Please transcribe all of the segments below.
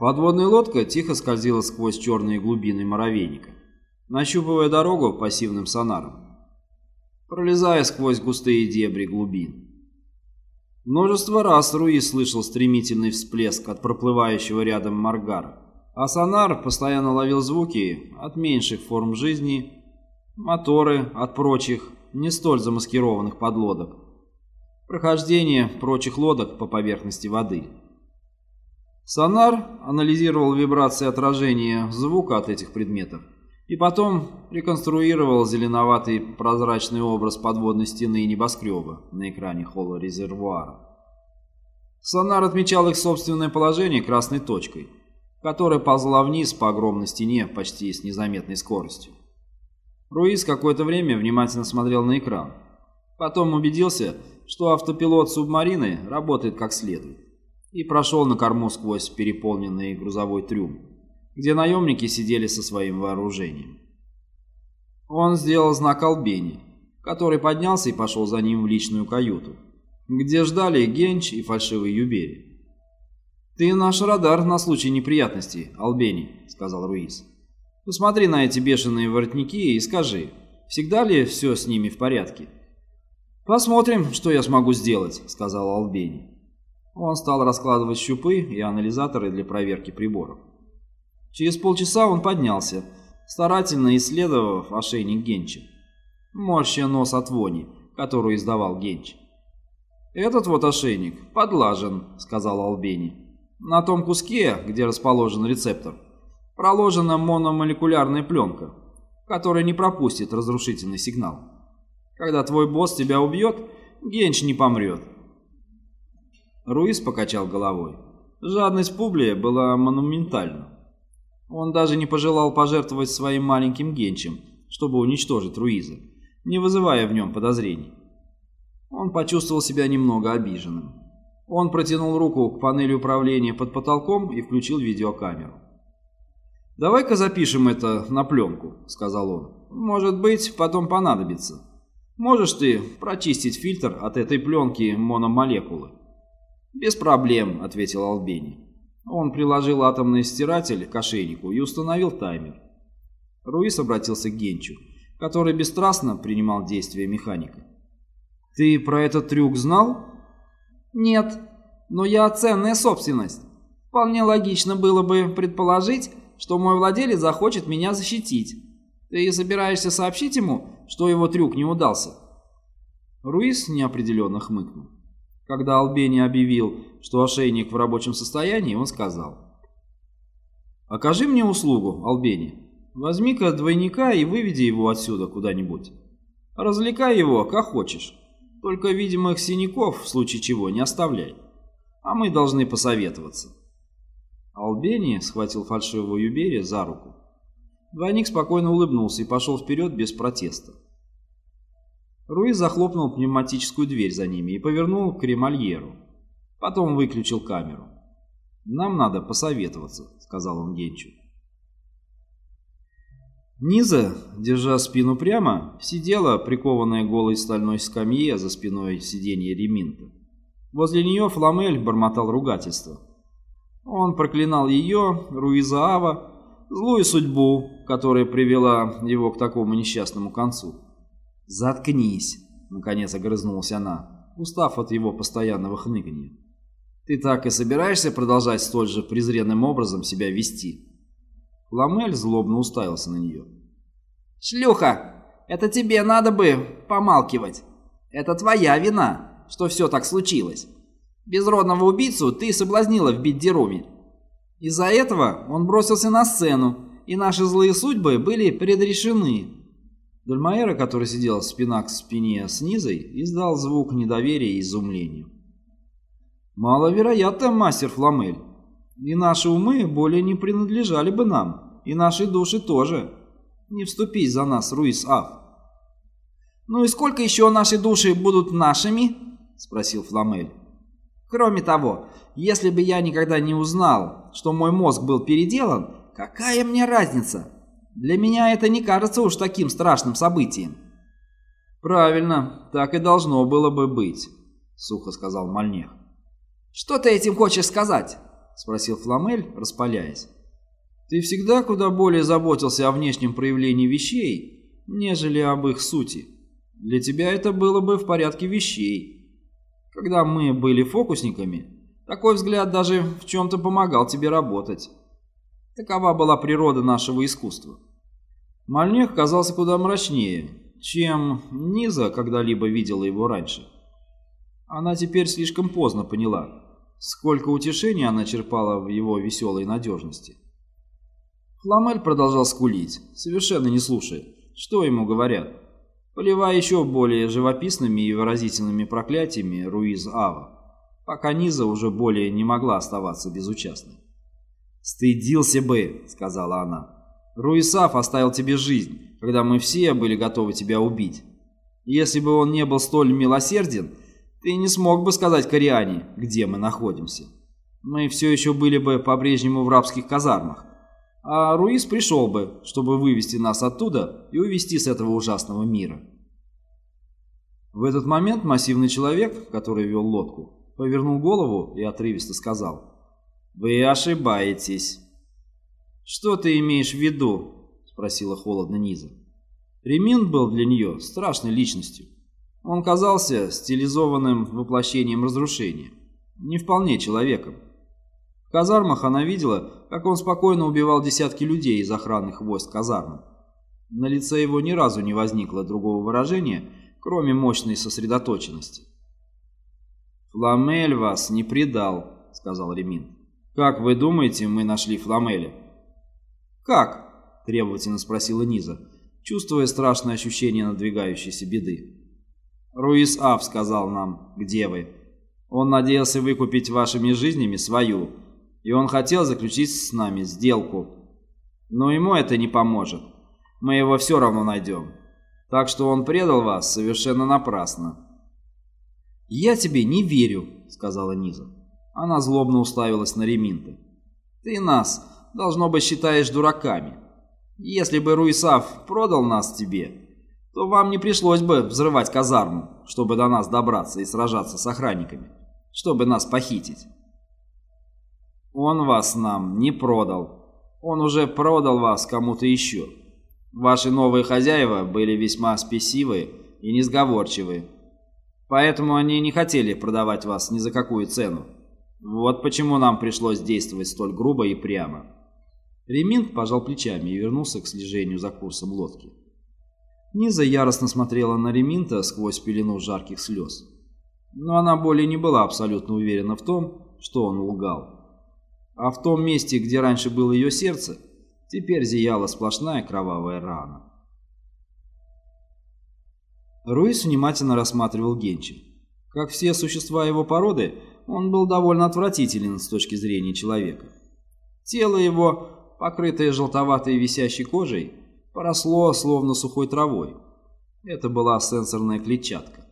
Подводная лодка тихо скользила сквозь черные глубины моровейника, нащупывая дорогу пассивным сонаром, пролезая сквозь густые дебри глубин. Множество раз Руи слышал стремительный всплеск от проплывающего рядом Маргара, а сонар постоянно ловил звуки от меньших форм жизни, моторы от прочих, не столь замаскированных подлодок, прохождение прочих лодок по поверхности воды. Сонар анализировал вибрации отражения звука от этих предметов и потом реконструировал зеленоватый прозрачный образ подводной стены и небоскреба на экране холло-резервуара. Сонар отмечал их собственное положение красной точкой, которая ползла вниз по огромной стене почти с незаметной скоростью. Руис какое-то время внимательно смотрел на экран. Потом убедился, что автопилот субмарины работает как следует, и прошел на корму сквозь переполненный грузовой трюм, где наемники сидели со своим вооружением. Он сделал знак Албени, который поднялся и пошел за ним в личную каюту, где ждали Генч и фальшивый Юбери. «Ты наш радар на случай неприятностей, Албени», — сказал Руис. Посмотри на эти бешеные воротники и скажи, всегда ли все с ними в порядке?» «Посмотрим, что я смогу сделать», — сказал Албени. Он стал раскладывать щупы и анализаторы для проверки приборов. Через полчаса он поднялся, старательно исследовав ошейник Генча, морща нос от вони, которую издавал Генч. «Этот вот ошейник подлажен», — сказал Албени. «На том куске, где расположен рецептор, проложена мономолекулярная пленка, которая не пропустит разрушительный сигнал. Когда твой босс тебя убьет, Генч не помрет. Руис покачал головой. Жадность Публия была монументальна. Он даже не пожелал пожертвовать своим маленьким Генчем, чтобы уничтожить Руиза, не вызывая в нем подозрений. Он почувствовал себя немного обиженным. Он протянул руку к панели управления под потолком и включил видеокамеру. «Давай-ка запишем это на пленку», — сказал он. «Может быть, потом понадобится. Можешь ты прочистить фильтр от этой пленки мономолекулы?» «Без проблем», — ответил Албени. Он приложил атомный стиратель к ошейнику и установил таймер. Руис обратился к Генчу, который бесстрастно принимал действия механика. «Ты про этот трюк знал?» «Нет, но я ценная собственность. Вполне логично было бы предположить, что мой владелец захочет меня защитить. Ты собираешься сообщить ему, что его трюк не удался?» Руис неопределенно хмыкнул. Когда Албени объявил, что ошейник в рабочем состоянии, он сказал. «Окажи мне услугу, Албени. Возьми-ка двойника и выведи его отсюда куда-нибудь. Развлекай его, как хочешь. Только видимых синяков, в случае чего, не оставляй. А мы должны посоветоваться». Албени схватил фальшивого Юбери за руку. Двойник спокойно улыбнулся и пошел вперед без протеста. Руиз захлопнул пневматическую дверь за ними и повернул к ремальеру. Потом выключил камеру. «Нам надо посоветоваться», — сказал он Генчу. Низа, держа спину прямо, сидела, прикованная голой стальной скамье за спиной сиденья реминта. Возле нее Фламель бормотал ругательство. Он проклинал ее, Руиза Ава, злую судьбу, которая привела его к такому несчастному концу. «Заткнись!» — наконец огрызнулась она, устав от его постоянного хныканья. «Ты так и собираешься продолжать столь же презренным образом себя вести?» Ламель злобно уставился на нее. «Шлюха! Это тебе надо бы помалкивать! Это твоя вина, что все так случилось!» Безродного убийцу ты соблазнила в Биддеруме. Из-за этого он бросился на сцену, и наши злые судьбы были предрешены. Дульмаэра, который сидел спина к спине с Низой, издал звук недоверия и изумления. «Маловероятно, мастер Фламель. И наши умы более не принадлежали бы нам, и наши души тоже. Не вступись за нас, Руис Аф». «Ну и сколько еще наши души будут нашими?» – спросил Фламель. Кроме того, если бы я никогда не узнал, что мой мозг был переделан, какая мне разница? Для меня это не кажется уж таким страшным событием. Правильно, так и должно было бы быть, сухо сказал Мальнех. Что ты этим хочешь сказать? спросил Фламель, распаляясь. «Ты всегда куда более заботился о внешнем проявлении вещей, нежели об их сути. Для тебя это было бы в порядке вещей. Когда мы были фокусниками, такой взгляд даже в чем-то помогал тебе работать. Такова была природа нашего искусства. Мальнех казался куда мрачнее, чем Низа когда-либо видела его раньше. Она теперь слишком поздно поняла, сколько утешения она черпала в его веселой надежности. Фламель продолжал скулить, совершенно не слушая, что ему говорят, поливая еще более живописными и выразительными проклятиями Руиз Ава, пока Низа уже более не могла оставаться безучастной. «Стыдился бы», — сказала она. «Руисав оставил тебе жизнь, когда мы все были готовы тебя убить. Если бы он не был столь милосерден, ты не смог бы сказать Кориане, где мы находимся. Мы все еще были бы по-прежнему в рабских казармах, а Руис пришел бы, чтобы вывести нас оттуда и увести с этого ужасного мира». В этот момент массивный человек, который вел лодку, повернул голову и отрывисто сказал «Вы ошибаетесь». «Что ты имеешь в виду?» – спросила холодно Низа. Ремин был для нее страшной личностью. Он казался стилизованным воплощением разрушения, не вполне человеком. В казармах она видела, как он спокойно убивал десятки людей из охранных войск казармы. На лице его ни разу не возникло другого выражения, кроме мощной сосредоточенности. «Фламель вас не предал», — сказал Ремин. «Как вы думаете, мы нашли Фламеля?» «Как?» – требовательно спросила Низа, чувствуя страшное ощущение надвигающейся беды. «Руис Аф сказал нам, где вы. Он надеялся выкупить вашими жизнями свою, и он хотел заключить с нами сделку. Но ему это не поможет. Мы его все равно найдем. Так что он предал вас совершенно напрасно». «Я тебе не верю», — сказала Низа. Она злобно уставилась на Реминта. «Ты нас, должно быть, считаешь дураками. Если бы Руисав продал нас тебе, то вам не пришлось бы взрывать казарму, чтобы до нас добраться и сражаться с охранниками, чтобы нас похитить. Он вас нам не продал. Он уже продал вас кому-то еще. Ваши новые хозяева были весьма спесивы и несговорчивы, поэтому они не хотели продавать вас ни за какую цену. Вот почему нам пришлось действовать столь грубо и прямо. Реминг пожал плечами и вернулся к слежению за курсом лодки. Низа яростно смотрела на Реминта сквозь пелену жарких слез. Но она более не была абсолютно уверена в том, что он лгал. А в том месте, где раньше было ее сердце, теперь зияла сплошная кровавая рана. Руис внимательно рассматривал Генчи. Как все существа его породы, он был довольно отвратителен с точки зрения человека. Тело его, покрытое желтоватой висящей кожей, поросло словно сухой травой. Это была сенсорная клетчатка.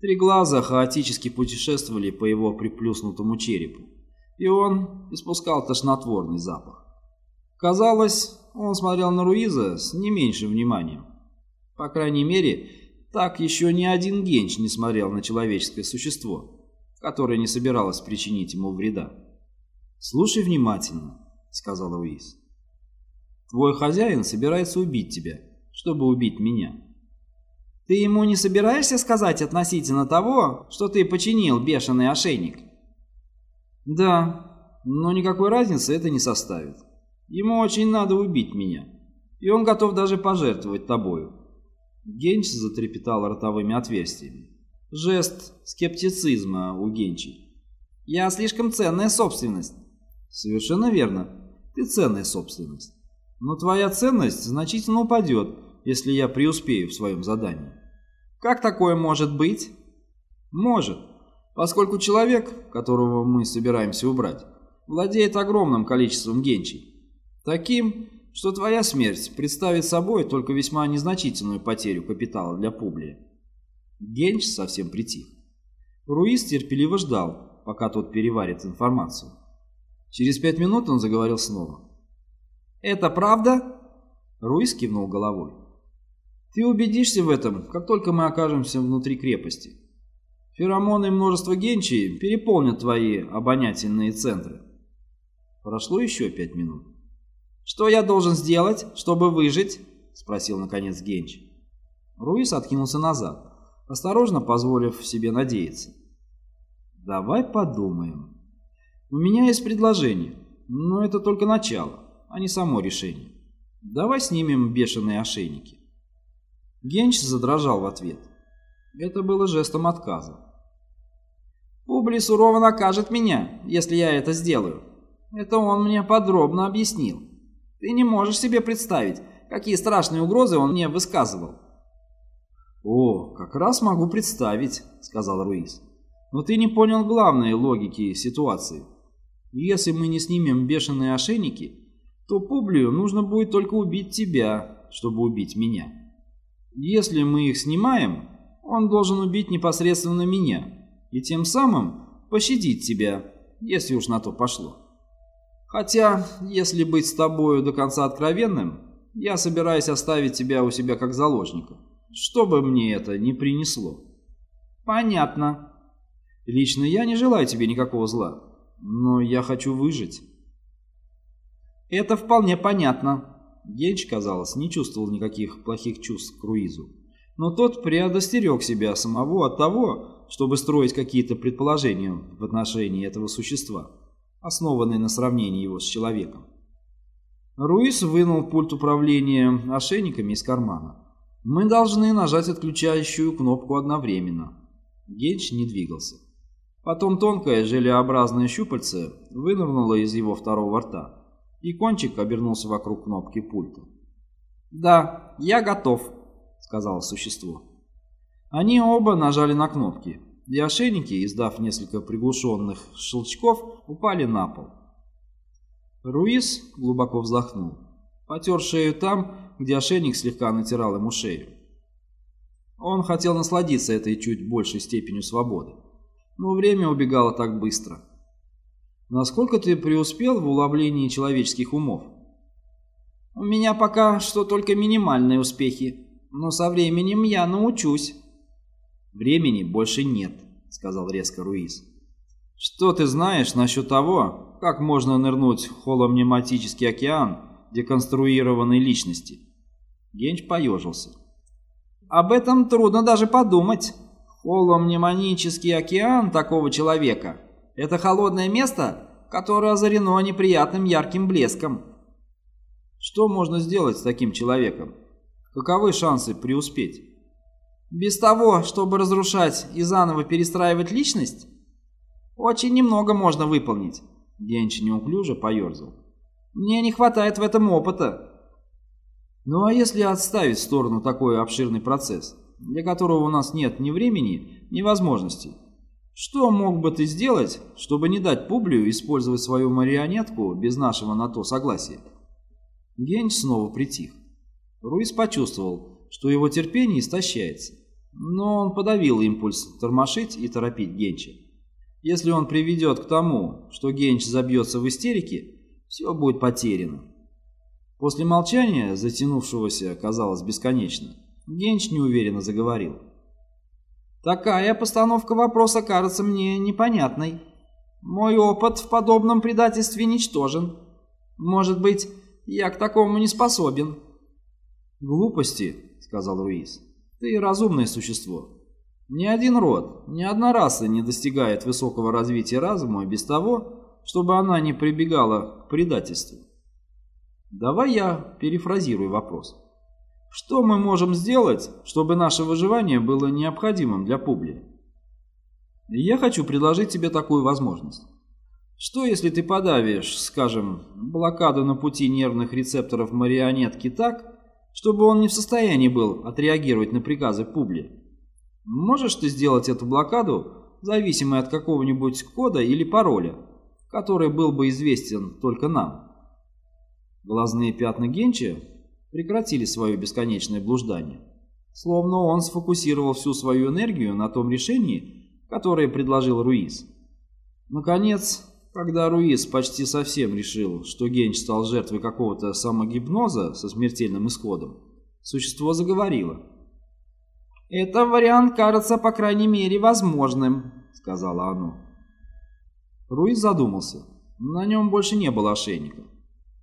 Три глаза хаотически путешествовали по его приплюснутому черепу, и он испускал тошнотворный запах. Казалось, он смотрел на Руиза с не меньшим вниманием. По крайней мере, так еще ни один генч не смотрел на человеческое существо которая не собиралась причинить ему вреда. «Слушай внимательно», — сказала Уиз. «Твой хозяин собирается убить тебя, чтобы убить меня». «Ты ему не собираешься сказать относительно того, что ты починил бешеный ошейник?» «Да, но никакой разницы это не составит. Ему очень надо убить меня, и он готов даже пожертвовать тобою». Генч затрепетал ротовыми отверстиями. Жест скептицизма у Генчи. «Я слишком ценная собственность». «Совершенно верно. Ты ценная собственность. Но твоя ценность значительно упадет, если я преуспею в своем задании». «Как такое может быть?» «Может, поскольку человек, которого мы собираемся убрать, владеет огромным количеством генчей. Таким, что твоя смерть представит собой только весьма незначительную потерю капитала для Публия. Генч совсем притих. Руис терпеливо ждал, пока тот переварит информацию. Через пять минут он заговорил снова. «Это правда?» Руис кивнул головой. «Ты убедишься в этом, как только мы окажемся внутри крепости. Феромоны и множество генчи переполнят твои обонятельные центры. Прошло еще пять минут. «Что я должен сделать, чтобы выжить?» — спросил наконец Генч. Руис откинулся назад, осторожно позволив себе надеяться. «Давай подумаем. У меня есть предложение, но это только начало, а не само решение. Давай снимем бешеные ошейники». Генч задрожал в ответ. Это было жестом отказа. «Публи сурово накажет меня, если я это сделаю. Это он мне подробно объяснил. Ты не можешь себе представить, какие страшные угрозы он мне высказывал. «О, как раз могу представить», — сказал Руис. «Но ты не понял главной логики ситуации. Если мы не снимем бешеные ошейники, то Публию нужно будет только убить тебя, чтобы убить меня. Если мы их снимаем, он должен убить непосредственно меня и тем самым пощадить тебя, если уж на то пошло. Хотя, если быть с тобою до конца откровенным, я собираюсь оставить тебя у себя как заложника». Что бы мне это ни принесло. Понятно. Лично я не желаю тебе никакого зла, но я хочу выжить. Это вполне понятно. Генч, казалось, не чувствовал никаких плохих чувств к Круизу. Но тот предостерег себя самого от того, чтобы строить какие-то предположения в отношении этого существа, основанные на сравнении его с человеком. Руис вынул пульт управления ошейниками из кармана. Мы должны нажать отключающую кнопку одновременно. Генч не двигался. Потом тонкое желеобразное щупальце вынырнуло из его второго рта, и кончик обернулся вокруг кнопки пульта. «Да, я готов», — сказало существо. Они оба нажали на кнопки, и ошейники, издав несколько приглушенных щелчков, упали на пол. Руис глубоко вздохнул, потер шею там, где ошейник слегка натирал ему шею. Он хотел насладиться этой чуть большей степенью свободы, но время убегало так быстро. Насколько ты преуспел в уловлении человеческих умов? У меня пока что только минимальные успехи, но со временем я научусь. Времени больше нет, сказал резко Руис. Что ты знаешь насчет того, как можно нырнуть в холомнематический океан деконструированной личности. Генч поежился. Об этом трудно даже подумать. Холомнемонический океан такого человека – это холодное место, которое озарено неприятным ярким блеском. Что можно сделать с таким человеком? Каковы шансы преуспеть? Без того, чтобы разрушать и заново перестраивать личность, очень немного можно выполнить. Генч неуклюже поерзал. Мне не хватает в этом опыта. Ну а если отставить в сторону такой обширный процесс, для которого у нас нет ни времени, ни возможностей, что мог бы ты сделать, чтобы не дать Публию использовать свою марионетку без нашего на то согласия? Генч снова притих. Руис почувствовал, что его терпение истощается, но он подавил импульс тормошить и торопить Генча. Если он приведет к тому, что Генч забьется в истерике, все будет потеряно. После молчания, затянувшегося, казалось, бесконечно, Генч неуверенно заговорил. «Такая постановка вопроса кажется мне непонятной. Мой опыт в подобном предательстве ничтожен. Может быть, я к такому не способен». «Глупости», — сказал Руис. «Ты разумное существо. Ни один род, ни одна раса не достигает высокого развития разума без того, чтобы она не прибегала к предательству. Давай я перефразирую вопрос. Что мы можем сделать, чтобы наше выживание было необходимым для Публии? Я хочу предложить тебе такую возможность. Что если ты подавишь, скажем, блокаду на пути нервных рецепторов марионетки так, чтобы он не в состоянии был отреагировать на приказы Публи? Можешь ты сделать эту блокаду, зависимой от какого-нибудь кода или пароля, который был бы известен только нам. Глазные пятна Генча прекратили свое бесконечное блуждание, словно он сфокусировал всю свою энергию на том решении, которое предложил Руис. Наконец, когда Руис почти совсем решил, что Генч стал жертвой какого-то самогипноза со смертельным исходом, существо заговорило. «Это вариант кажется, по крайней мере, возможным», — сказала оно. Руиз задумался. На нем больше не было ошейника.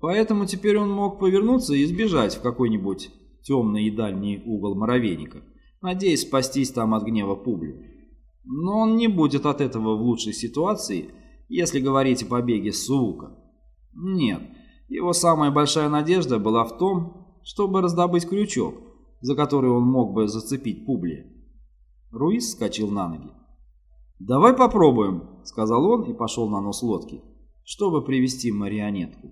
Поэтому теперь он мог повернуться и сбежать в какой-нибудь темный и дальний угол муравейника, надеясь спастись там от гнева Публи. Но он не будет от этого в лучшей ситуации, если говорить о побеге Суука. Нет, его самая большая надежда была в том, чтобы раздобыть крючок, за который он мог бы зацепить Публия. Руис вскочил на ноги. «Давай попробуем», — сказал он и пошел на нос лодки, чтобы привести марионетку.